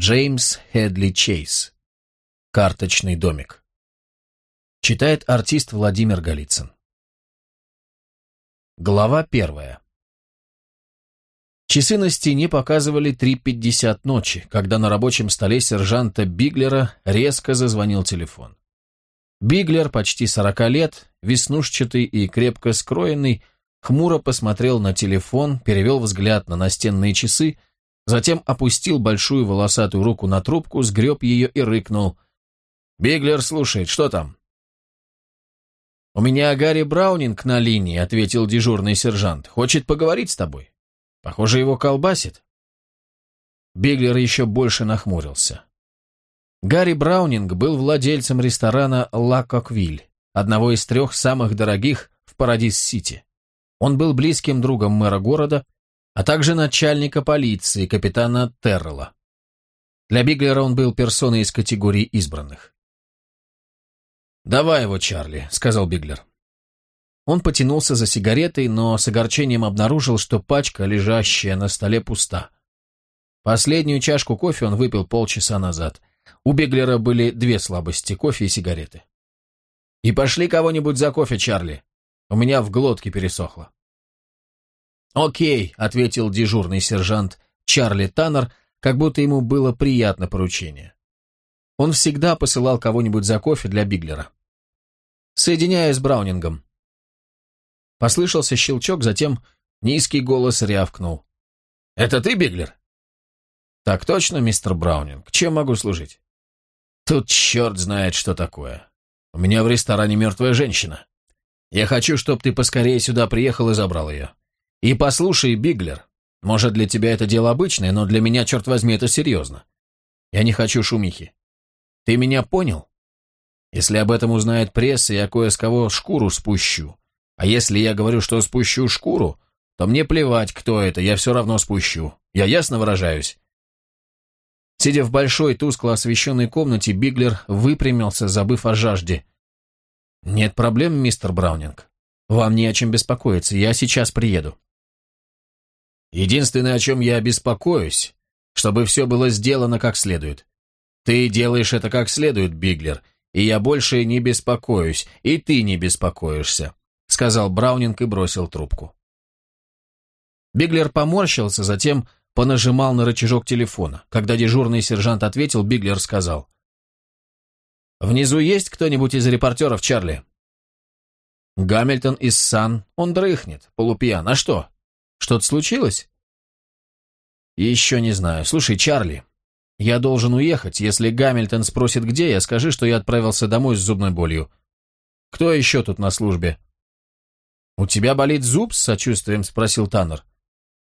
Джеймс Хедли Чейз. Карточный домик. Читает артист Владимир Голицын. Глава первая. Часы на стене показывали 3.50 ночи, когда на рабочем столе сержанта Биглера резко зазвонил телефон. Биглер, почти 40 лет, веснушчатый и крепко скроенный, хмуро посмотрел на телефон, перевел взгляд на настенные часы, затем опустил большую волосатую руку на трубку, сгреб ее и рыкнул. «Биглер слушает, что там?» «У меня Гарри Браунинг на линии», — ответил дежурный сержант. «Хочет поговорить с тобой». Похоже, его колбасит. Биглер еще больше нахмурился. Гарри Браунинг был владельцем ресторана «Ла Коквиль», одного из трех самых дорогих в Парадис-Сити. Он был близким другом мэра города, а также начальника полиции, капитана Террелла. Для Биглера он был персоной из категории избранных. «Давай его, Чарли», — сказал Биглер. Он потянулся за сигаретой, но с огорчением обнаружил, что пачка, лежащая на столе, пуста. Последнюю чашку кофе он выпил полчаса назад. У Беглера были две слабости – кофе и сигареты. «И пошли кого-нибудь за кофе, Чарли. У меня в глотке пересохло». «Окей», – ответил дежурный сержант Чарли Таннер, как будто ему было приятно поручение. Он всегда посылал кого-нибудь за кофе для Биглера. «Соединяю с Браунингом», Послышался щелчок, затем низкий голос рявкнул. «Это ты, Биглер?» «Так точно, мистер Браунинг. Чем могу служить?» «Тут черт знает, что такое. У меня в ресторане мертвая женщина. Я хочу, чтобы ты поскорее сюда приехал и забрал ее. И послушай, Биглер, может, для тебя это дело обычное, но для меня, черт возьми, это серьезно. Я не хочу шумихи. Ты меня понял? Если об этом узнает пресса, я кое с кого шкуру спущу. А если я говорю, что спущу шкуру, то мне плевать, кто это, я все равно спущу. Я ясно выражаюсь?» Сидя в большой, тускло освещенной комнате, Биглер выпрямился, забыв о жажде. «Нет проблем, мистер Браунинг. Вам не о чем беспокоиться, я сейчас приеду». «Единственное, о чем я беспокоюсь, чтобы все было сделано как следует. Ты делаешь это как следует, Биглер, и я больше не беспокоюсь, и ты не беспокоишься сказал Браунинг и бросил трубку. Биглер поморщился, затем понажимал на рычажок телефона. Когда дежурный сержант ответил, Биглер сказал. «Внизу есть кто-нибудь из репортеров, Чарли?» «Гамильтон из Сан. Он дрыхнет, полупьян. А что? Что-то случилось?» «Еще не знаю. Слушай, Чарли, я должен уехать. Если Гамильтон спросит, где я, скажи, что я отправился домой с зубной болью. Кто еще тут на службе?» «У тебя болит зуб?» — с сочувствием спросил Таннер.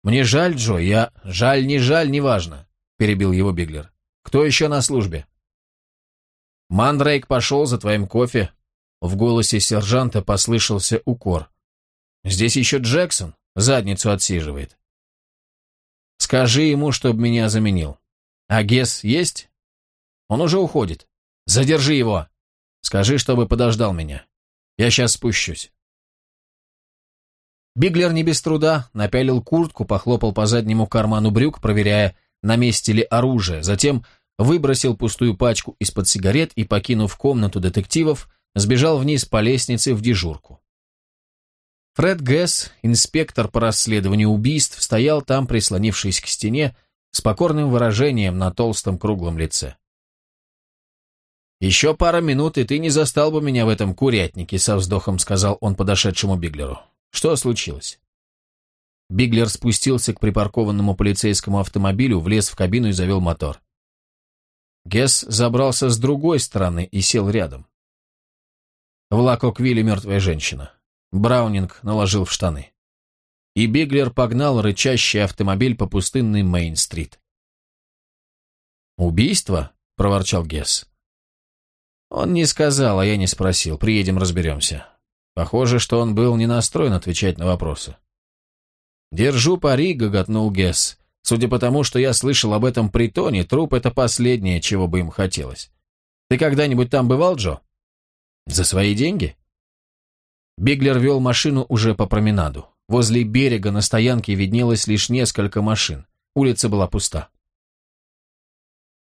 «Мне жаль, Джо, я... Жаль, не жаль, неважно», — перебил его Биглер. «Кто еще на службе?» «Мандрейк пошел за твоим кофе». В голосе сержанта послышался укор. «Здесь еще Джексон задницу отсиживает». «Скажи ему, чтобы меня заменил. А Гес есть?» «Он уже уходит. Задержи его. Скажи, чтобы подождал меня. Я сейчас спущусь». Биглер не без труда напялил куртку, похлопал по заднему карману брюк, проверяя, на месте ли оружие, затем выбросил пустую пачку из-под сигарет и, покинув комнату детективов, сбежал вниз по лестнице в дежурку. Фред Гэс, инспектор по расследованию убийств, стоял там, прислонившись к стене, с покорным выражением на толстом круглом лице. «Еще пара минут, и ты не застал бы меня в этом курятнике», — со вздохом сказал он подошедшему Биглеру. Что случилось? Биглер спустился к припаркованному полицейскому автомобилю, влез в кабину и завел мотор. Гесс забрался с другой стороны и сел рядом. В Лакоквилле мертвая женщина. Браунинг наложил в штаны. И Биглер погнал рычащий автомобиль по пустынной Мейн-стрит. «Убийство?» — проворчал Гесс. Он не сказал, а я не спросил. Приедем, разберемся. Похоже, что он был не настроен отвечать на вопросы. «Держу пари», — гоготнул Гесс. «Судя по тому, что я слышал об этом притоне, труп — это последнее, чего бы им хотелось. Ты когда-нибудь там бывал, Джо?» «За свои деньги?» Биглер вел машину уже по променаду. Возле берега на стоянке виднелось лишь несколько машин. Улица была пуста.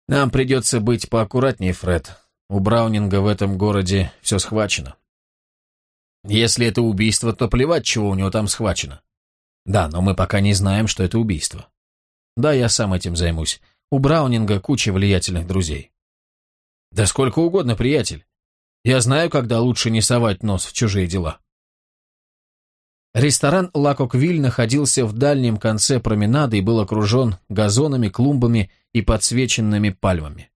Нам придется быть поаккуратнее, Фред. У Браунинга в этом городе все схвачено. Если это убийство, то плевать, чего у него там схвачено. Да, но мы пока не знаем, что это убийство. Да, я сам этим займусь. У Браунинга куча влиятельных друзей. Да сколько угодно, приятель. Я знаю, когда лучше не совать нос в чужие дела. Ресторан Лакоквиль находился в дальнем конце променады и был окружен газонами, клумбами и подсвеченными пальмами.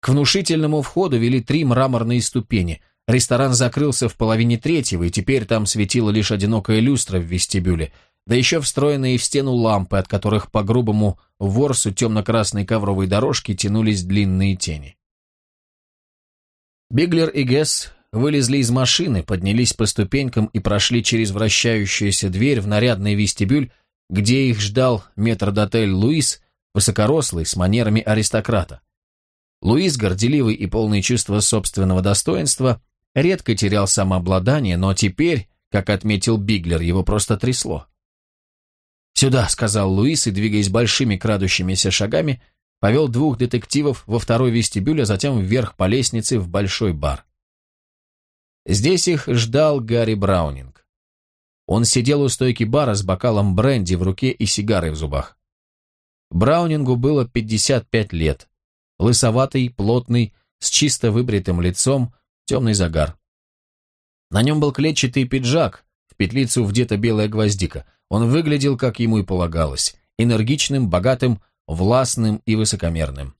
К внушительному входу вели три мраморные ступени. Ресторан закрылся в половине третьего, и теперь там светила лишь одинокая люстра в вестибюле, да еще встроенные в стену лампы, от которых по грубому ворсу темно-красной ковровой дорожки тянулись длинные тени. Биглер и Гесс вылезли из машины, поднялись по ступенькам и прошли через вращающуюся дверь в нарядный вестибюль, где их ждал метрдотель Луис, высокорослый, с манерами аристократа. Луис, горделивый и полный чувства собственного достоинства, редко терял самообладание, но теперь, как отметил Биглер, его просто трясло. «Сюда», — сказал Луис, и, двигаясь большими крадущимися шагами, повел двух детективов во второй вестибюль, а затем вверх по лестнице в большой бар. Здесь их ждал Гарри Браунинг. Он сидел у стойки бара с бокалом бренди в руке и сигарой в зубах. Браунингу было 55 лет. Лысоватый, плотный, с чисто выбритым лицом, темный загар. На нем был клетчатый пиджак, в петлицу вдета белая гвоздика. Он выглядел, как ему и полагалось, энергичным, богатым, властным и высокомерным.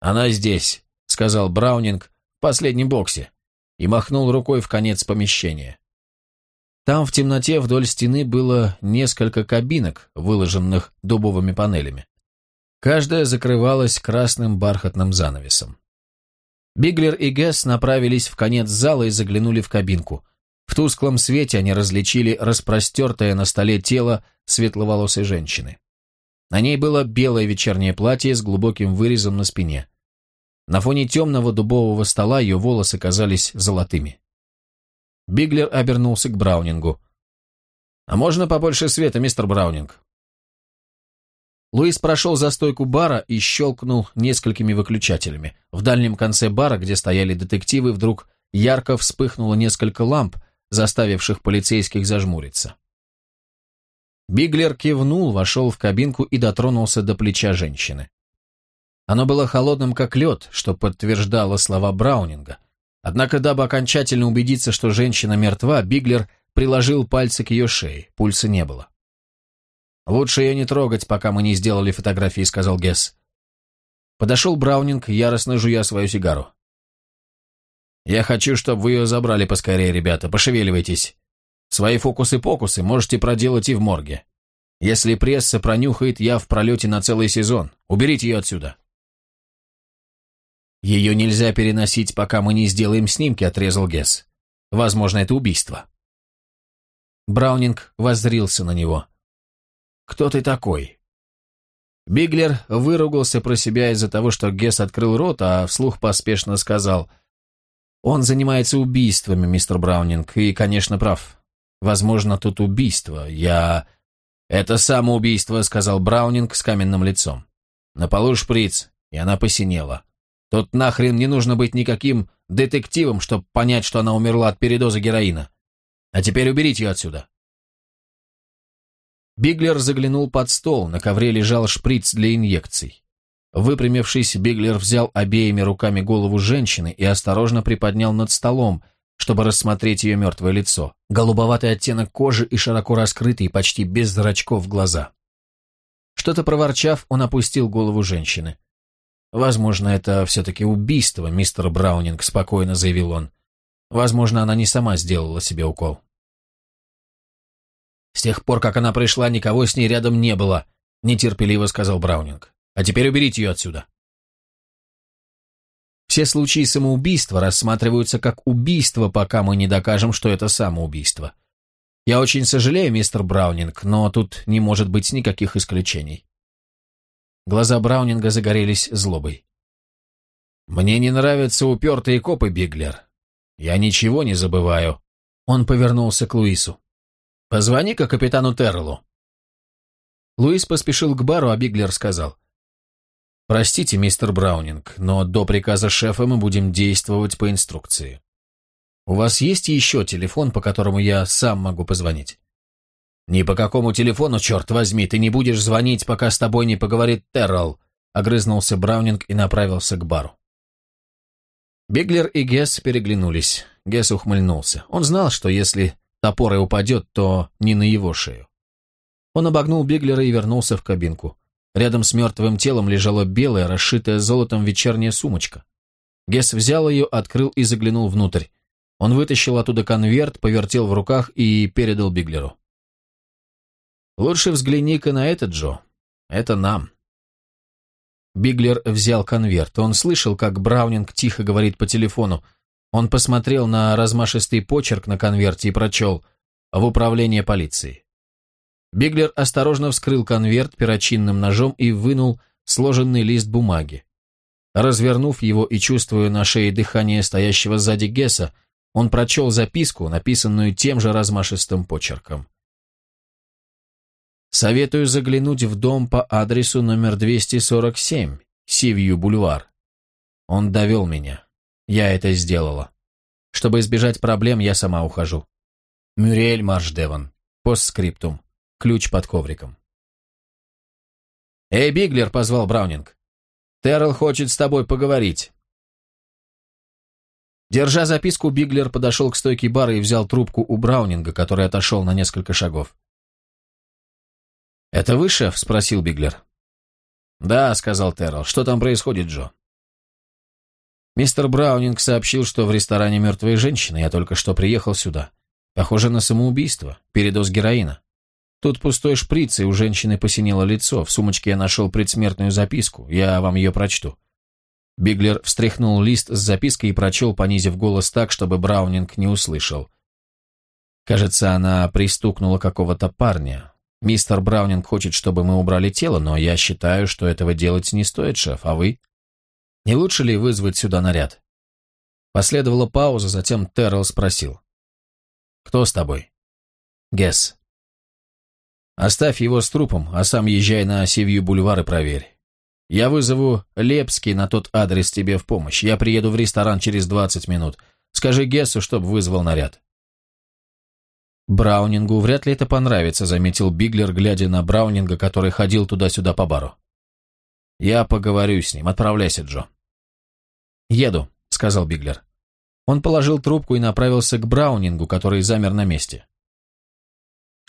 «Она здесь», — сказал Браунинг в последнем боксе, и махнул рукой в конец помещения. Там в темноте вдоль стены было несколько кабинок, выложенных дубовыми панелями. Каждая закрывалась красным бархатным занавесом. Биглер и Гесс направились в конец зала и заглянули в кабинку. В тусклом свете они различили распростертое на столе тело светловолосой женщины. На ней было белое вечернее платье с глубоким вырезом на спине. На фоне темного дубового стола ее волосы казались золотыми. Биглер обернулся к Браунингу. «А можно побольше света, мистер Браунинг?» Луис прошел за стойку бара и щелкнул несколькими выключателями. В дальнем конце бара, где стояли детективы, вдруг ярко вспыхнуло несколько ламп, заставивших полицейских зажмуриться. Биглер кивнул, вошел в кабинку и дотронулся до плеча женщины. Оно было холодным, как лед, что подтверждало слова Браунинга. Однако, дабы окончательно убедиться, что женщина мертва, Биглер приложил пальцы к ее шее, пульса не было. «Лучше ее не трогать, пока мы не сделали фотографии», — сказал Гесс. Подошел Браунинг, яростно жуя свою сигару. «Я хочу, чтобы вы ее забрали поскорее, ребята, пошевеливайтесь. Свои фокусы-покусы можете проделать и в морге. Если пресса пронюхает, я в пролете на целый сезон. Уберите ее отсюда». «Ее нельзя переносить, пока мы не сделаем снимки», — отрезал Гесс. «Возможно, это убийство». Браунинг воззрился на него. «Кто ты такой?» Биглер выругался про себя из-за того, что Гесс открыл рот, а вслух поспешно сказал «Он занимается убийствами, мистер Браунинг, и, конечно, прав. Возможно, тут убийство. Я...» «Это самоубийство», — сказал Браунинг с каменным лицом. «На полу шприц, и она посинела. Тут нахрен не нужно быть никаким детективом, чтобы понять, что она умерла от передоза героина. А теперь уберите ее отсюда. Биглер заглянул под стол, на ковре лежал шприц для инъекций. Выпрямившись, Биглер взял обеими руками голову женщины и осторожно приподнял над столом, чтобы рассмотреть ее мертвое лицо. Голубоватый оттенок кожи и широко раскрытые, почти без зрачков глаза. Что-то проворчав, он опустил голову женщины. «Возможно, это все-таки убийство, мистер Браунинг», — спокойно заявил он. «Возможно, она не сама сделала себе укол». «С тех пор, как она пришла, никого с ней рядом не было», — нетерпеливо сказал Браунинг. «А теперь уберите ее отсюда». Все случаи самоубийства рассматриваются как убийство, пока мы не докажем, что это самоубийство. Я очень сожалею, мистер Браунинг, но тут не может быть никаких исключений. Глаза Браунинга загорелись злобой. «Мне не нравятся упертые копы, Биглер. Я ничего не забываю». Он повернулся к Луису. «Позвони-ка капитану Терреллу». Луис поспешил к бару, а Биглер сказал. Простите, мистер Браунинг, но до приказа шефа мы будем действовать по инструкции. У вас есть еще телефон, по которому я сам могу позвонить? Ни по какому телефону, черт возьми, ты не будешь звонить, пока с тобой не поговорит Террell, огрызнулся Браунинг и направился к бару. Биглер и Гесс переглянулись. Гесс ухмыльнулся. Он знал, что если топор и упадет, то не на его шею. Он обогнул Биглера и вернулся в кабинку. Рядом с мертвым телом лежала белая, расшитая золотом вечерняя сумочка. Гесс взял ее, открыл и заглянул внутрь. Он вытащил оттуда конверт, повертел в руках и передал Биглеру. «Лучше взгляни-ка на это, Джо. Это нам». Биглер взял конверт. Он слышал, как Браунинг тихо говорит по телефону. Он посмотрел на размашистый почерк на конверте и прочел «В управление полиции». Биглер осторожно вскрыл конверт перочинным ножом и вынул сложенный лист бумаги. Развернув его и чувствуя на шее дыхание стоящего сзади Гесса, он прочел записку, написанную тем же размашистым почерком. «Советую заглянуть в дом по адресу номер 247, Сивью бульвар. Он довел меня. Я это сделала. Чтобы избежать проблем, я сама ухожу. Мюриэль Маршдеван. Постскриптум. Ключ под ковриком. «Эй, Биглер!» — позвал Браунинг. «Террell хочет с тобой поговорить». Держа записку, Биглер подошел к стойке бара и взял трубку у Браунинга, который отошел на несколько шагов. «Это вы, шеф?» — спросил Биглер. «Да», — сказал Террell. «Что там происходит, Джо?» Мистер Браунинг сообщил, что в ресторане мертвые женщины. Я только что приехал сюда. Похоже на самоубийство, передоз героина. Тут пустой шприц, и у женщины посинело лицо. В сумочке я нашел предсмертную записку. Я вам ее прочту». Биглер встряхнул лист с запиской и прочел, понизив голос так, чтобы Браунинг не услышал. Кажется, она пристукнула какого-то парня. Мистер Браунинг хочет, чтобы мы убрали тело, но я считаю, что этого делать не стоит, шеф, а вы? Не лучше ли вызвать сюда наряд? Последовала пауза, затем Террell спросил. «Кто с тобой?» «Гесс». Оставь его с трупом, а сам езжай на Севью бульвар и проверь. Я вызову Лепский на тот адрес тебе в помощь. Я приеду в ресторан через 20 минут. Скажи Гессу, чтоб вызвал наряд. Браунингу вряд ли это понравится, заметил Биглер, глядя на Браунинга, который ходил туда-сюда по бару. Я поговорю с ним. Отправляйся, Джо. Еду, сказал Биглер. Он положил трубку и направился к Браунингу, который замер на месте.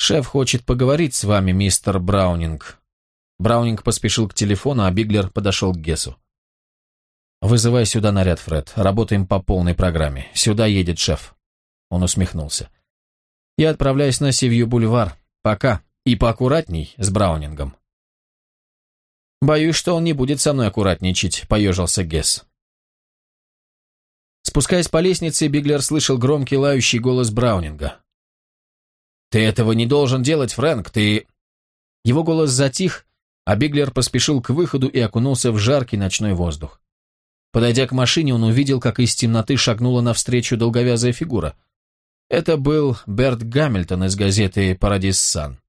«Шеф хочет поговорить с вами, мистер Браунинг». Браунинг поспешил к телефону, а Биглер подошел к Гессу. «Вызывай сюда наряд, Фред. Работаем по полной программе. Сюда едет шеф». Он усмехнулся. «Я отправляюсь на Севью-бульвар. Пока. И поаккуратней с Браунингом». «Боюсь, что он не будет со мной аккуратничать», — поежился Гесс. Спускаясь по лестнице, Биглер слышал громкий лающий голос Браунинга. «Ты этого не должен делать, Фрэнк, ты...» Его голос затих, а Биглер поспешил к выходу и окунулся в жаркий ночной воздух. Подойдя к машине, он увидел, как из темноты шагнула навстречу долговязая фигура. Это был Берт Гамильтон из газеты «Парадис Сан».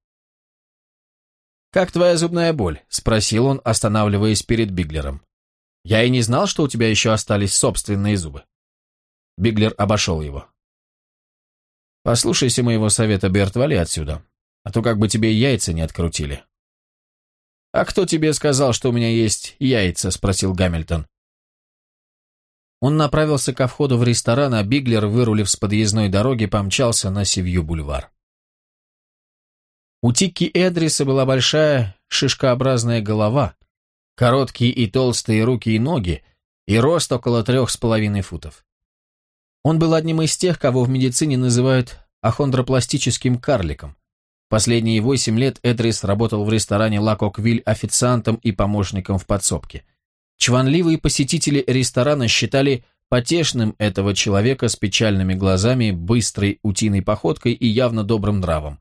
«Как твоя зубная боль?» — спросил он, останавливаясь перед Биглером. «Я и не знал, что у тебя еще остались собственные зубы». Биглер обошел его. Послушайся моего совета, Берт, вали отсюда, а то как бы тебе яйца не открутили. «А кто тебе сказал, что у меня есть яйца?» – спросил Гамильтон. Он направился ко входу в ресторан, а Биглер, вырулив с подъездной дороги, помчался на Севью-бульвар. У Тикки Эдриса была большая шишкообразная голова, короткие и толстые руки и ноги и рост около трех с половиной футов. Он был одним из тех, кого в медицине называют ахондропластическим карликом. Последние восемь лет Эдрис работал в ресторане «Ла Коквиль» официантом и помощником в подсобке. Чванливые посетители ресторана считали потешным этого человека с печальными глазами, быстрой утиной походкой и явно добрым нравом.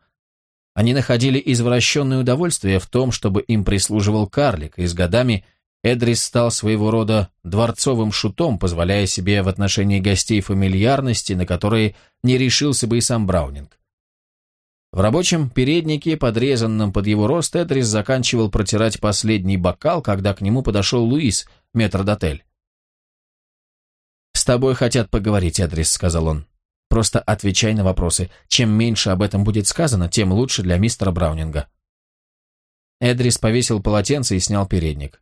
Они находили извращенное удовольствие в том, чтобы им прислуживал карлик, и с годами – Эдрис стал своего рода дворцовым шутом, позволяя себе в отношении гостей фамильярности, на которые не решился бы и сам Браунинг. В рабочем переднике, подрезанном под его рост, Эдрис заканчивал протирать последний бокал, когда к нему подошел Луис, метрдотель. «С тобой хотят поговорить, Эдрис», — сказал он. «Просто отвечай на вопросы. Чем меньше об этом будет сказано, тем лучше для мистера Браунинга». Эдрис повесил полотенце и снял передник.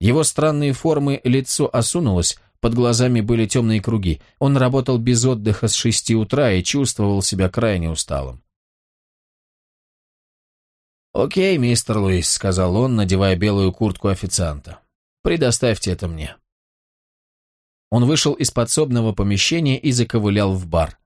Его странные формы лицо осунулось, под глазами были темные круги. Он работал без отдыха с шести утра и чувствовал себя крайне усталым. «Окей, мистер Луис», — сказал он, надевая белую куртку официанта. «Предоставьте это мне». Он вышел из подсобного помещения и заковылял в бар.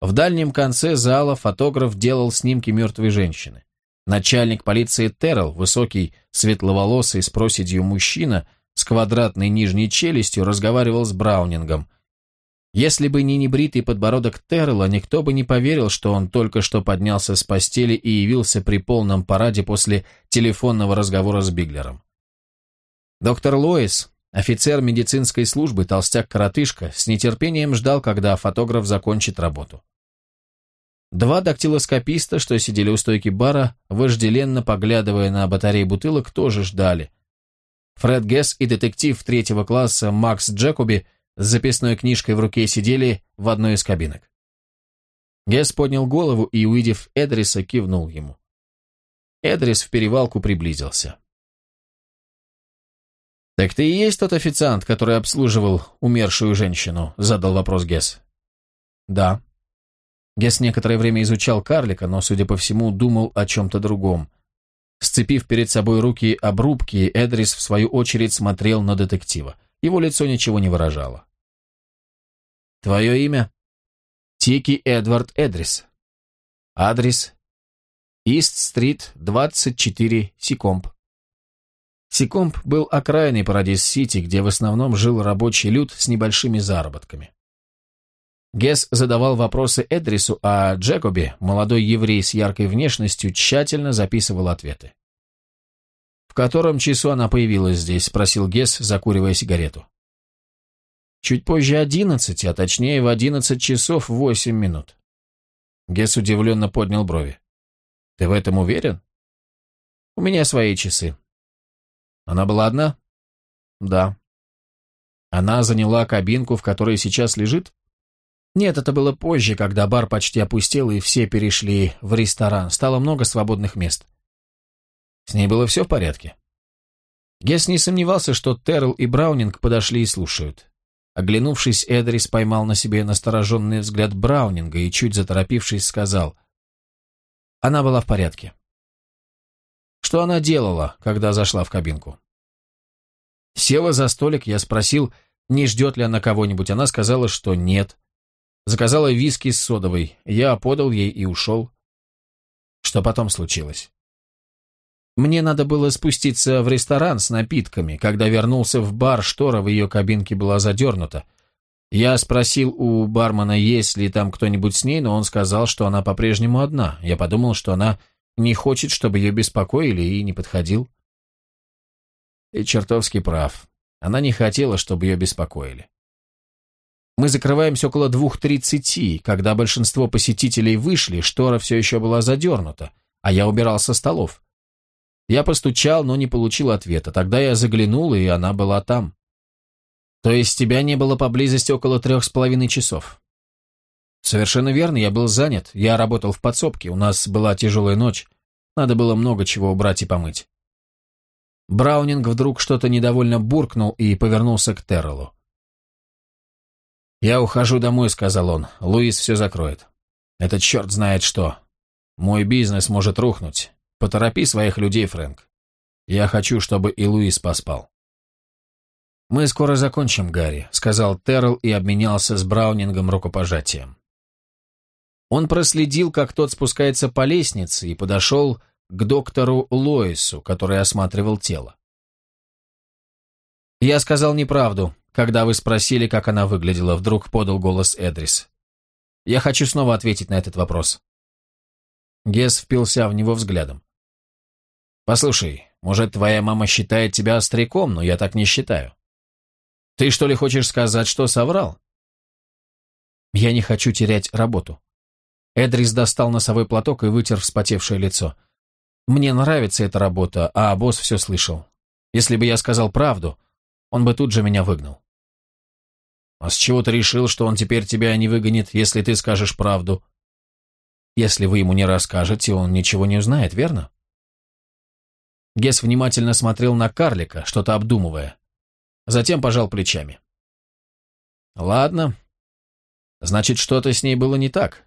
В дальнем конце зала фотограф делал снимки мертвой женщины. Начальник полиции Террell, высокий, светловолосый, с проседью мужчина, с квадратной нижней челюстью, разговаривал с Браунингом — если бы не небритый подбородок Террелла, никто бы не поверил, что он только что поднялся с постели и явился при полном параде после телефонного разговора с Биглером. Доктор Лоис, офицер медицинской службы, толстяк-коротышка, с нетерпением ждал, когда фотограф закончит работу. Два дактилоскописта, что сидели у стойки бара, вожделенно поглядывая на батареи бутылок, тоже ждали. Фред Гесс и детектив третьего класса Макс Джекоби – с записной книжкой в руке сидели в одной из кабинок. Гесс поднял голову и, увидев Эдриса, кивнул ему. Эдрис в перевалку приблизился. «Так ты и есть тот официант, который обслуживал умершую женщину?» – задал вопрос Гесс. «Да». Гесс некоторое время изучал карлика, но, судя по всему, думал о чем-то другом. Сцепив перед собой руки обрубки, Эдрис, в свою очередь, смотрел на детектива. Его лицо ничего не выражало. «Твое имя?» «Тики Эдвард Эдрис». «Адрес?» «Ист-стрит, 24, Сикомп». Сикомп был окраиной Парадис-Сити, где в основном жил рабочий люд с небольшими заработками. Гесс задавал вопросы Эдрису, а Джекоби, молодой еврей с яркой внешностью, тщательно записывал ответы. «В котором часу она появилась здесь?» – спросил Гесс, закуривая сигарету. «Чуть позже одиннадцати, а точнее в одиннадцать часов восемь минут». Гесс удивленно поднял брови. «Ты в этом уверен?» «У меня свои часы». «Она была одна?» «Да». «Она заняла кабинку, в которой сейчас лежит?» «Нет, это было позже, когда бар почти опустел и все перешли в ресторан. Стало много свободных мест». С ней было все в порядке? Гесс не сомневался, что Террell и Браунинг подошли и слушают. Оглянувшись, Эдрис поймал на себе настороженный взгляд Браунинга и, чуть заторопившись, сказал, «Она была в порядке». «Что она делала, когда зашла в кабинку?» Села за столик, я спросил, не ждет ли она кого-нибудь. Она сказала, что нет. Заказала виски с содовой. Я подал ей и ушел. Что потом случилось? Мне надо было спуститься в ресторан с напитками. Когда вернулся в бар, штора в ее кабинке была задернута. Я спросил у бармена, есть ли там кто-нибудь с ней, но он сказал, что она по-прежнему одна. Я подумал, что она не хочет, чтобы ее беспокоили, и не подходил. И чертовски прав. Она не хотела, чтобы ее беспокоили. Мы закрываемся около двух тридцати. Когда большинство посетителей вышли, штора все еще была задернута, а я убирал со столов. Я постучал, но не получил ответа. Тогда я заглянул, и она была там. То есть тебя не было поблизости около трех с половиной часов? Совершенно верно, я был занят. Я работал в подсобке, у нас была тяжелая ночь. Надо было много чего убрать и помыть. Браунинг вдруг что-то недовольно буркнул и повернулся к Террелу. «Я ухожу домой», — сказал он. «Луис все закроет. Этот черт знает что. Мой бизнес может рухнуть. Поторопи своих людей, Фрэнк. Я хочу, чтобы и Луис поспал. «Мы скоро закончим, Гарри», — сказал Террell и обменялся с Браунингом рукопожатием. Он проследил, как тот спускается по лестнице, и подошел к доктору Лоису, который осматривал тело. «Я сказал неправду, когда вы спросили, как она выглядела», — вдруг подал голос Эдрис. «Я хочу снова ответить на этот вопрос». Гес впился в него взглядом. Послушай, может, твоя мама считает тебя остряком, но я так не считаю. Ты что ли хочешь сказать, что соврал? Я не хочу терять работу. Эдрис достал носовой платок и вытер вспотевшее лицо. «Мне нравится эта работа, а босс все слышал. Если бы я сказал правду, он бы тут же меня выгнал». «А с чего ты решил, что он теперь тебя не выгонит, если ты скажешь правду?» «Если вы ему не расскажете, он ничего не узнает, верно?» Гес внимательно смотрел на карлика, что-то обдумывая. Затем пожал плечами. «Ладно. Значит, что-то с ней было не так.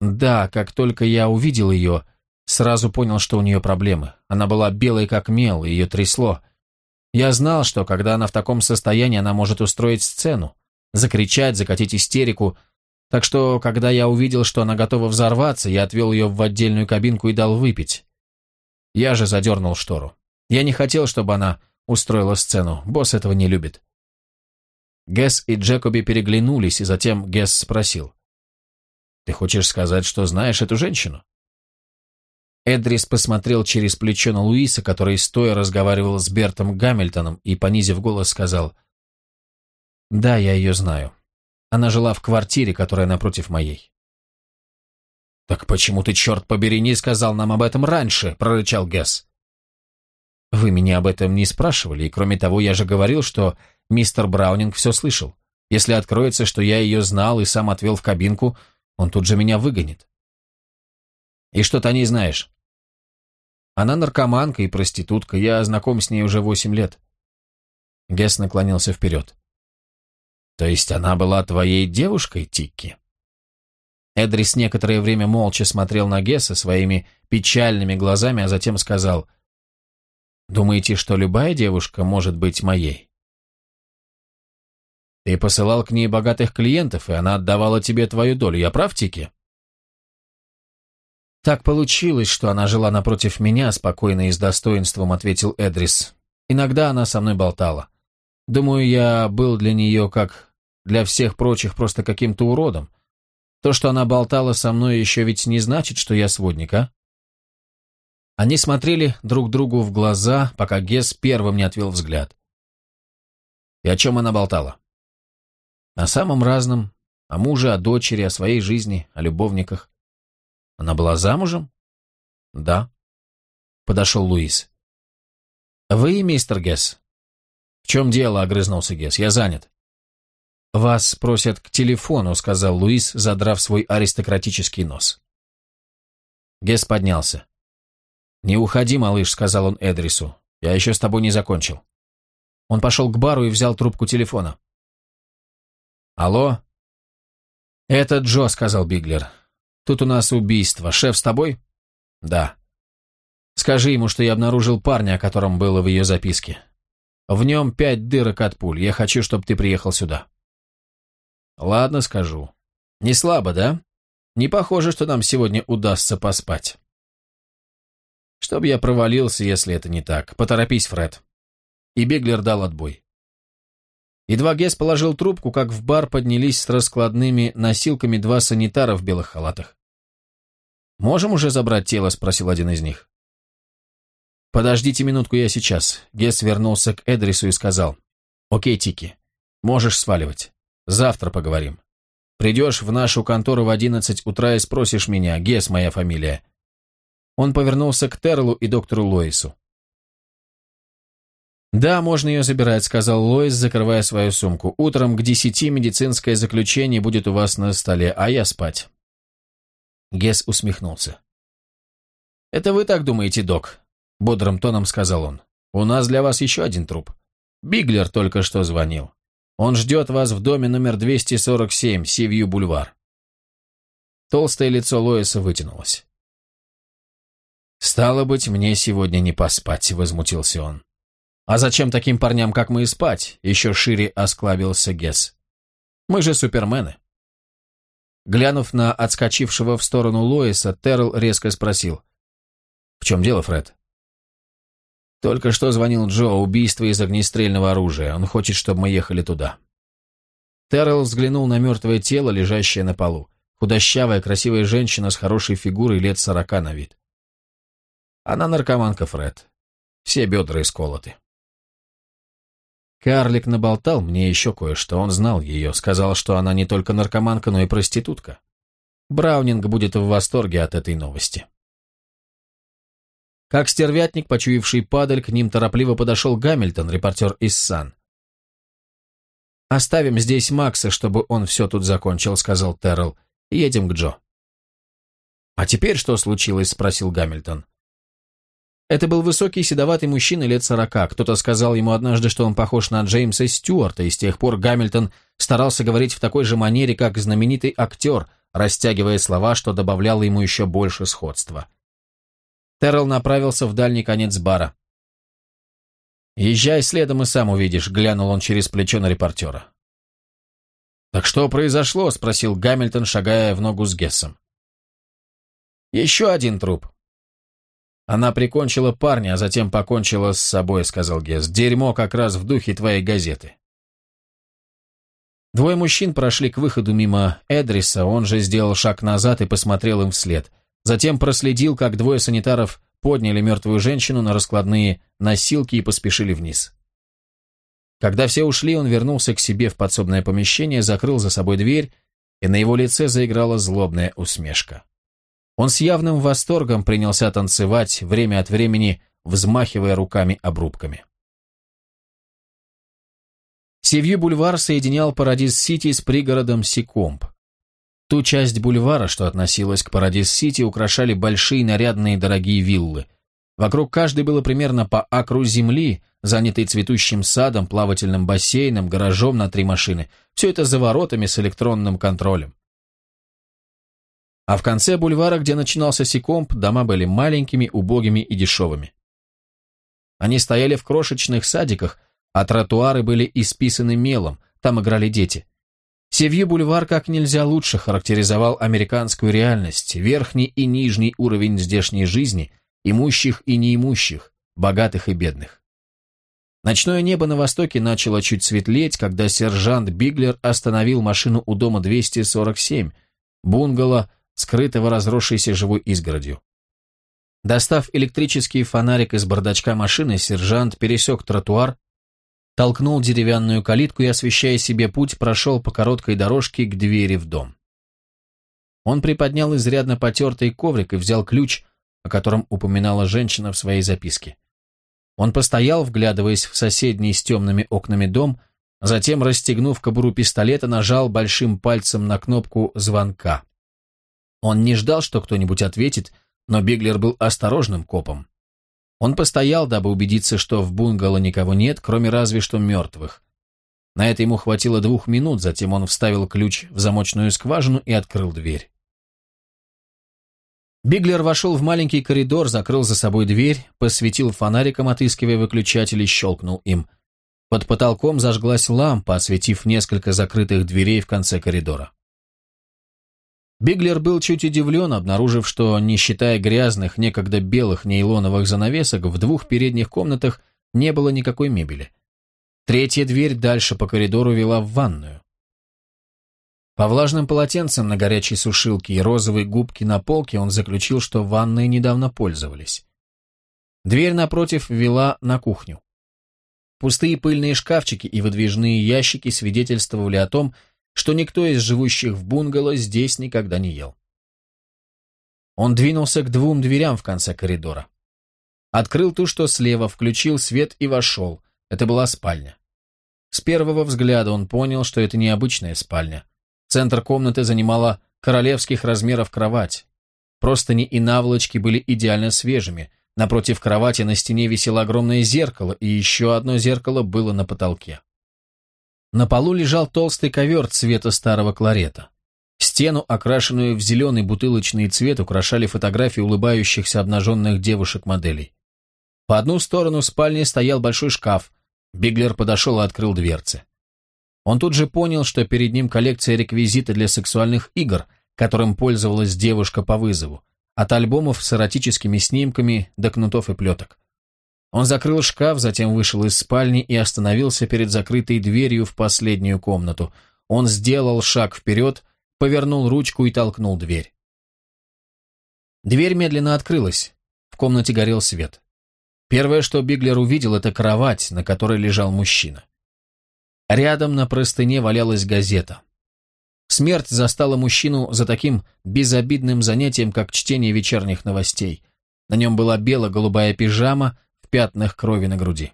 Да, как только я увидел ее, сразу понял, что у нее проблемы. Она была белой как мел, ее трясло. Я знал, что когда она в таком состоянии, она может устроить сцену, закричать, закатить истерику. Так что, когда я увидел, что она готова взорваться, я отвел ее в отдельную кабинку и дал выпить. Я же задернул штору. Я не хотел, чтобы она устроила сцену. Босс этого не любит. Гэс и Джекоби переглянулись, и затем Гэс спросил. Ты хочешь сказать, что знаешь эту женщину?» Эдрис посмотрел через плечо на Луиса, который стоя разговаривал с Бертом Гамильтоном и, понизив голос, сказал, «Да, я ее знаю. Она жила в квартире, которая напротив моей». «Так почему ты, черт побери, не сказал нам об этом раньше?» – прорычал Гэс. «Вы меня об этом не спрашивали, и кроме того, я же говорил, что мистер Браунинг все слышал. Если откроется, что я ее знал и сам отвел в кабинку, он тут же меня выгонит. И что ты о ней знаешь? Она наркоманка и проститутка, я знаком с ней уже восемь лет. Гесс наклонился вперед. То есть она была твоей девушкой, Тикки? Эдрис некоторое время молча смотрел на Гесса своими печальными глазами, а затем сказал, «Думаете, что любая девушка может быть моей?» Ты посылал к ней богатых клиентов, и она отдавала тебе твою долю. Я прав, Тики?» «Так получилось, что она жила напротив меня, спокойно и с достоинством», — ответил Эдрис. «Иногда она со мной болтала. Думаю, я был для нее, как для всех прочих, просто каким-то уродом. То, что она болтала со мной, еще ведь не значит, что я сводник, а?» Они смотрели друг другу в глаза, пока Гес первым не отвел взгляд. «И о чем она болтала?» О самом разном, о муже, о дочери, о своей жизни, о любовниках. Она была замужем? Да. Подошел Луис. Вы, мистер Гесс? В чем дело, огрызнулся Гесс, я занят. Вас просят к телефону, сказал Луис, задрав свой аристократический нос. Гесс поднялся. «Не уходи, малыш», — сказал он Эдрису. «Я еще с тобой не закончил». Он пошел к бару и взял трубку телефона. «Алло?» «Это Джо», — сказал Биглер. «Тут у нас убийство. Шеф с тобой?» «Да». «Скажи ему, что я обнаружил парня, о котором было в ее записке. В нем пять дырок от пуль. Я хочу, чтобы ты приехал сюда». «Ладно, скажу. Не слабо, да? Не похоже, что нам сегодня удастся поспать». «Чтоб я провалился, если это не так. Поторопись, Фред». И Биглер дал отбой. Едва Гес положил трубку, как в бар поднялись с раскладными носилками два санитара в белых халатах. «Можем уже забрать тело?» – спросил один из них. «Подождите минутку, я сейчас». Гес вернулся к Эдрису и сказал. «Окей, Тики, можешь сваливать. Завтра поговорим. Придешь в нашу контору в одиннадцать утра и спросишь меня, Гес моя фамилия». Он повернулся к Терлу и доктору Лоису. «Да, можно ее забирать», — сказал Лоис, закрывая свою сумку. «Утром к десяти медицинское заключение будет у вас на столе, а я спать». Гес усмехнулся. «Это вы так думаете, док?» — бодрым тоном сказал он. «У нас для вас еще один труп. Биглер только что звонил. Он ждет вас в доме номер 247, Сивью-бульвар». Толстое лицо Лоиса вытянулось. «Стало быть, мне сегодня не поспать», — возмутился он. «А зачем таким парням, как мы, спать?» — еще шире осклабился Гесс. «Мы же супермены». Глянув на отскочившего в сторону Лоиса, Террell резко спросил. «В чем дело, Фред?» «Только что звонил Джо о убийстве из огнестрельного оружия. Он хочет, чтобы мы ехали туда». Террell взглянул на мертвое тело, лежащее на полу. Худощавая, красивая женщина с хорошей фигурой лет сорока на вид. Она наркоманка, Фред. Все бедра исколоты. Карлик наболтал мне еще кое-что, он знал ее, сказал, что она не только наркоманка, но и проститутка. Браунинг будет в восторге от этой новости. Как стервятник, почуявший падаль, к ним торопливо подошел Гамильтон, репортер из Сан. «Оставим здесь Макса, чтобы он все тут закончил», — сказал Террell. «Едем к Джо». «А теперь что случилось?» — спросил Гамильтон. Это был высокий седоватый мужчина лет сорока. Кто-то сказал ему однажды, что он похож на Джеймса Стюарта, и с тех пор Гамильтон старался говорить в такой же манере, как знаменитый актер, растягивая слова, что добавляло ему еще больше сходства. Террell направился в дальний конец бара. «Езжай следом и сам увидишь», — глянул он через плечо на репортера. «Так что произошло?» — спросил Гамильтон, шагая в ногу с Гессом. «Еще один труп». «Она прикончила парня, а затем покончила с собой», — сказал Гесс. «Дерьмо как раз в духе твоей газеты». Двое мужчин прошли к выходу мимо Эдриса, он же сделал шаг назад и посмотрел им вслед — Затем проследил, как двое санитаров подняли мертвую женщину на раскладные носилки и поспешили вниз. Когда все ушли, он вернулся к себе в подсобное помещение, закрыл за собой дверь, и на его лице заиграла злобная усмешка. Он с явным восторгом принялся танцевать, время от времени взмахивая руками-обрубками. Севью-бульвар соединял Парадис-Сити с пригородом Сикомб. Ту часть бульвара, что относилась к Парадис-Сити, украшали большие нарядные дорогие виллы. Вокруг каждой было примерно по акру земли, занятой цветущим садом, плавательным бассейном, гаражом на три машины. Все это за воротами с электронным контролем. А в конце бульвара, где начинался Секомп, дома были маленькими, убогими и дешевыми. Они стояли в крошечных садиках, а тротуары были исписаны мелом, там играли дети. Севью-бульвар как нельзя лучше характеризовал американскую реальность, верхний и нижний уровень здешней жизни, имущих и неимущих, богатых и бедных. Ночное небо на востоке начало чуть светлеть, когда сержант Биглер остановил машину у дома 247, бунгало, скрытого разросшейся живой изгородью. Достав электрический фонарик из бардачка машины, сержант пересек тротуар толкнул деревянную калитку и, освещая себе путь, прошел по короткой дорожке к двери в дом. Он приподнял изрядно потертый коврик и взял ключ, о котором упоминала женщина в своей записке. Он постоял, вглядываясь в соседний с темными окнами дом, затем, расстегнув кобуру пистолета, нажал большим пальцем на кнопку звонка. Он не ждал, что кто-нибудь ответит, но Биглер был осторожным копом. Он постоял, дабы убедиться, что в бунгало никого нет, кроме разве что мертвых. На это ему хватило двух минут, затем он вставил ключ в замочную скважину и открыл дверь. Биглер вошел в маленький коридор, закрыл за собой дверь, посветил фонариком, отыскивая выключатель и щелкнул им. Под потолком зажглась лампа, осветив несколько закрытых дверей в конце коридора. Биглер был чуть удивлен, обнаружив, что, не считая грязных, некогда белых нейлоновых занавесок, в двух передних комнатах не было никакой мебели. Третья дверь дальше по коридору вела в ванную. По влажным полотенцам на горячей сушилке и розовой губке на полке он заключил, что ванной недавно пользовались. Дверь напротив вела на кухню. Пустые пыльные шкафчики и выдвижные ящики свидетельствовали о том, что никто из живущих в бунгало здесь никогда не ел. Он двинулся к двум дверям в конце коридора. Открыл ту, что слева, включил свет и вошел. Это была спальня. С первого взгляда он понял, что это необычная спальня. Центр комнаты занимала королевских размеров кровать. Простыни и наволочки были идеально свежими. Напротив кровати на стене висело огромное зеркало, и еще одно зеркало было на потолке. На полу лежал толстый ковер цвета старого кларета. Стену, окрашенную в зеленый бутылочный цвет, украшали фотографии улыбающихся обнаженных девушек-моделей. По одну сторону спальни стоял большой шкаф. Биглер подошел и открыл дверцы. Он тут же понял, что перед ним коллекция реквизита для сексуальных игр, которым пользовалась девушка по вызову, от альбомов с эротическими снимками до кнутов и плеток. Он закрыл шкаф, затем вышел из спальни и остановился перед закрытой дверью в последнюю комнату. Он сделал шаг вперед, повернул ручку и толкнул дверь. Дверь медленно открылась. В комнате горел свет. Первое, что Биглер увидел, это кровать, на которой лежал мужчина. Рядом на простыне валялась газета. Смерть застала мужчину за таким безобидным занятием, как чтение вечерних новостей. На нем была бело-голубая пижама пятнах крови на груди.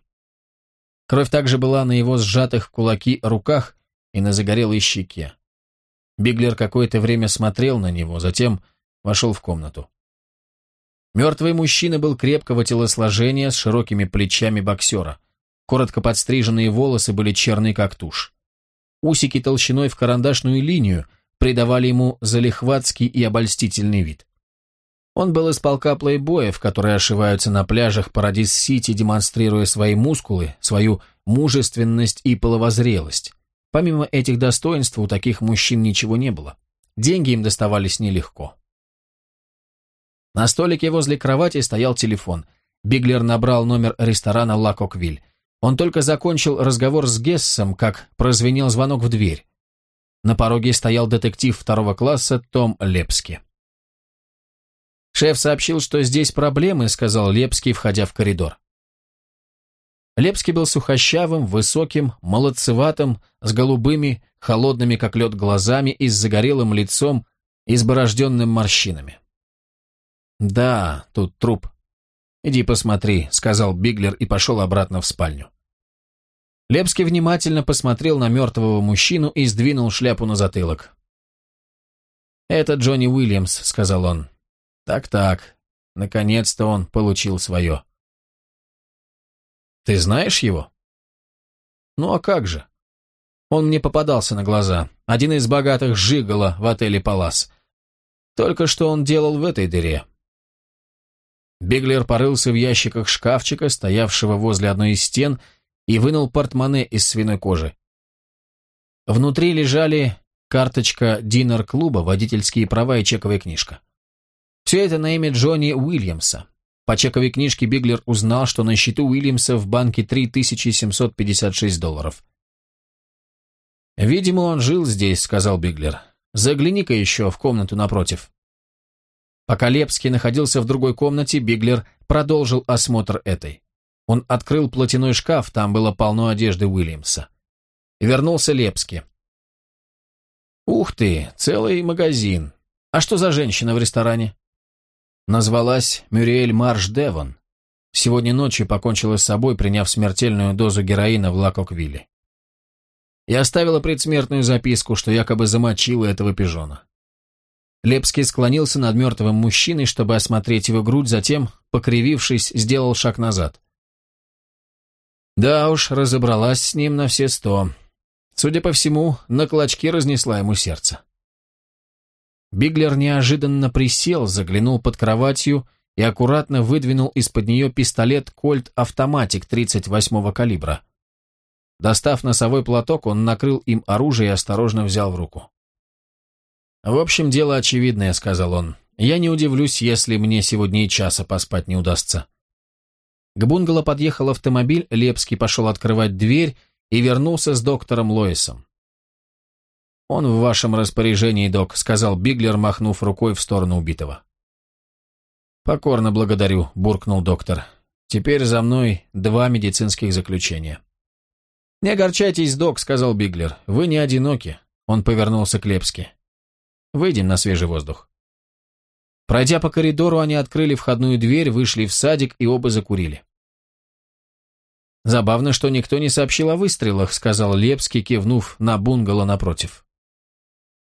Кровь также была на его сжатых кулаки руках и на загорелой щеке. Биглер какое-то время смотрел на него, затем вошел в комнату. Мертвый мужчина был крепкого телосложения с широкими плечами боксера. Коротко подстриженные волосы были черные, как тушь. Усики толщиной в карандашную линию придавали ему залихватский и обольстительный вид. Он был из полка плейбоев, которые ошиваются на пляжах Парадис-Сити, демонстрируя свои мускулы, свою мужественность и половозрелость. Помимо этих достоинств у таких мужчин ничего не было. Деньги им доставались нелегко. На столике возле кровати стоял телефон. Биглер набрал номер ресторана «Ла Коквиль». Он только закончил разговор с Гессом, как прозвенел звонок в дверь. На пороге стоял детектив второго класса Том Лепски. «Шеф сообщил, что здесь проблемы», — сказал Лепский, входя в коридор. Лепский был сухощавым, высоким, молодцеватым, с голубыми, холодными как лед глазами и с загорелым лицом, изборожденным морщинами. «Да, тут труп. Иди посмотри», — сказал Биглер и пошел обратно в спальню. Лепский внимательно посмотрел на мертвого мужчину и сдвинул шляпу на затылок. «Это Джонни Уильямс», — сказал он. «Так-так, наконец-то он получил свое». «Ты знаешь его?» «Ну а как же?» Он мне попадался на глаза. Один из богатых жигала в отеле «Палас». Только что он делал в этой дыре. Биглер порылся в ящиках шкафчика, стоявшего возле одной из стен, и вынул портмоне из свиной кожи. Внутри лежали карточка динер-клуба, водительские права и чековая книжка. Все это на имя Джонни Уильямса. По чековой книжке Биглер узнал, что на счету Уильямса в банке 3756 долларов. «Видимо, он жил здесь», — сказал Биглер. «Загляни-ка еще в комнату напротив». Пока Лепский находился в другой комнате, Биглер продолжил осмотр этой. Он открыл платяной шкаф, там было полно одежды Уильямса. Вернулся Лепский. «Ух ты, целый магазин. А что за женщина в ресторане?» Назвалась Мюриэль Марш Девон. Сегодня ночью покончила с собой, приняв смертельную дозу героина в Лакоквилле. И оставила предсмертную записку, что якобы замочила этого пижона. Лепский склонился над мертвым мужчиной, чтобы осмотреть его грудь, затем, покривившись, сделал шаг назад. Да уж, разобралась с ним на все сто. Судя по всему, на клочки разнесла ему сердце. Биглер неожиданно присел, заглянул под кроватью и аккуратно выдвинул из-под нее пистолет «Кольт-автоматик» 38-го калибра. Достав носовой платок, он накрыл им оружие и осторожно взял в руку. «В общем, дело очевидное», — сказал он. «Я не удивлюсь, если мне сегодня и часа поспать не удастся». К бунгало подъехал автомобиль, Лепский пошел открывать дверь и вернулся с доктором Лоисом. «Он в вашем распоряжении, док», — сказал Биглер, махнув рукой в сторону убитого. «Покорно благодарю», — буркнул доктор. «Теперь за мной два медицинских заключения». «Не огорчайтесь, док», — сказал Биглер. «Вы не одиноки». Он повернулся к Лепски. Выйдем на свежий воздух. Пройдя по коридору, они открыли входную дверь, вышли в садик и оба закурили. «Забавно, что никто не сообщил о выстрелах», — сказал Лепский, кивнув на бунгало напротив.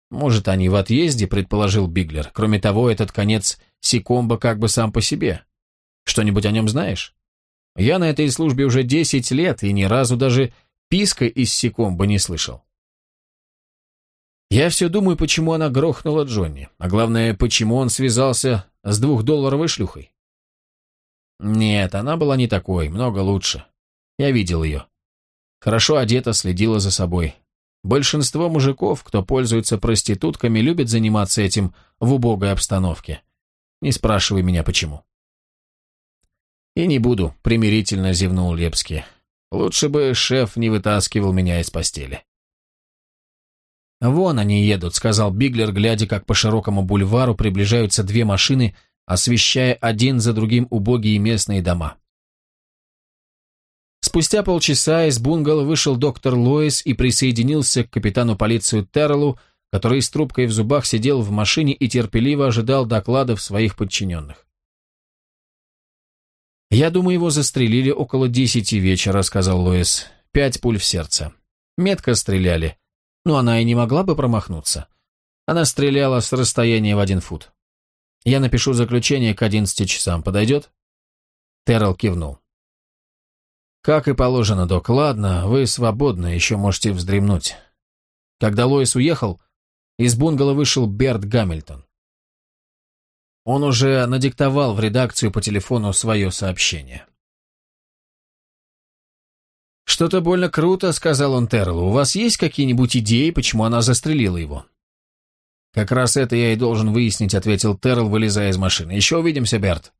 «Может, они в отъезде», — предположил Биглер. «Кроме того, этот конец Сикомба как бы сам по себе. Что-нибудь о нем знаешь? Я на этой службе уже десять лет и ни разу даже писка из Сикомба не слышал». Я все думаю, почему она грохнула Джонни, а главное, почему он связался с двухдолларовой шлюхой. Нет, она была не такой, много лучше. Я видел ее. Хорошо одета, следила за собой. Большинство мужиков, кто пользуется проститутками, любят заниматься этим в убогой обстановке. Не спрашивай меня, почему. И не буду, примирительно зевнул Лепский. Лучше бы шеф не вытаскивал меня из постели. «Вон они едут», — сказал Биглер, глядя, как по широкому бульвару приближаются две машины, освещая один за другим убогие местные дома. Спустя полчаса из бунгало вышел доктор Лоис и присоединился к капитану полиции Терреллу, который с трубкой в зубах сидел в машине и терпеливо ожидал докладов своих подчиненных. «Я думаю, его застрелили около десяти вечера», — сказал Луис. «Пять пуль в сердце. Метко стреляли. Но она и не могла бы промахнуться. Она стреляла с расстояния в один фут. Я напишу заключение к одиннадцати часам. Подойдет?» Террell кивнул. «Как и положено, док. Ладно, вы свободны, еще можете вздремнуть». Когда Лоис уехал, из бунгало вышел Берт Гамильтон. Он уже надиктовал в редакцию по телефону свое сообщение. «Что-то больно круто», — сказал он Террелу. «У вас есть какие-нибудь идеи, почему она застрелила его?» «Как раз это я и должен выяснить», — ответил Террел, вылезая из машины. «Еще увидимся, Берт».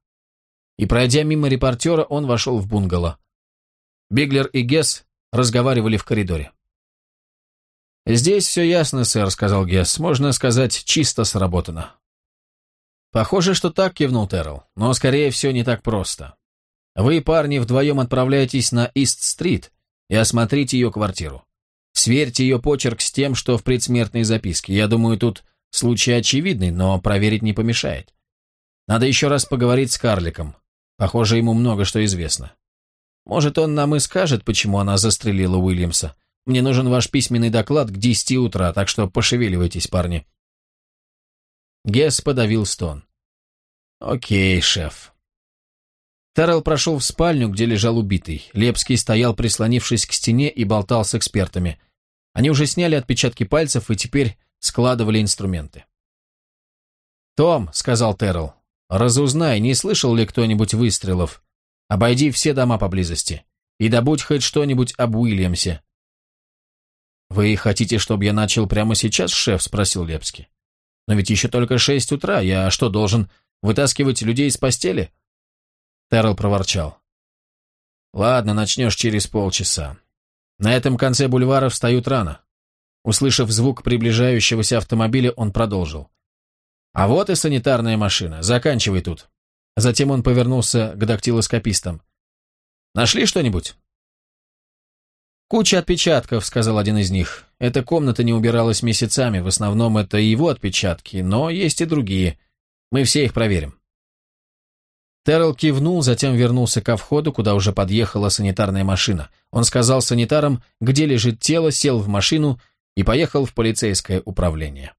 И, пройдя мимо репортера, он вошел в бунгало. Биглер и Гесс разговаривали в коридоре. «Здесь все ясно, сэр», — сказал Гесс. «Можно сказать, чисто сработано». «Похоже, что так», — кивнул Террell. «Но, скорее всего, не так просто. Вы, парни, вдвоем отправляетесь на Ист-стрит и осмотрите ее квартиру. Сверьте ее почерк с тем, что в предсмертной записке. Я думаю, тут случай очевидный, но проверить не помешает. Надо еще раз поговорить с карликом. Похоже, ему много что известно. Может, он нам и скажет, почему она застрелила Уильямса. Мне нужен ваш письменный доклад к десяти утра, так что пошевеливайтесь, парни». Гесс подавил стон. «Окей, шеф». Террell прошел в спальню, где лежал убитый. Лепский стоял, прислонившись к стене, и болтал с экспертами. Они уже сняли отпечатки пальцев и теперь складывали инструменты. «Том», — сказал Террell, — «разузнай, не слышал ли кто-нибудь выстрелов. Обойди все дома поблизости и добудь хоть что-нибудь об Уильямсе. «Вы хотите, чтобы я начал прямо сейчас, шеф?» – спросил Лепский. «Но ведь еще только шесть утра. Я что, должен вытаскивать людей из постели?» Террел проворчал. «Ладно, начнешь через полчаса. На этом конце бульвара встают рано». Услышав звук приближающегося автомобиля, он продолжил. «А вот и санитарная машина. Заканчивай тут». Затем он повернулся к дактилоскопистам. «Нашли что-нибудь?» «Куча отпечатков», — сказал один из них. «Эта комната не убиралась месяцами, в основном это его отпечатки, но есть и другие. Мы все их проверим». Террell кивнул, затем вернулся ко входу, куда уже подъехала санитарная машина. Он сказал санитарам, где лежит тело, сел в машину и поехал в полицейское управление.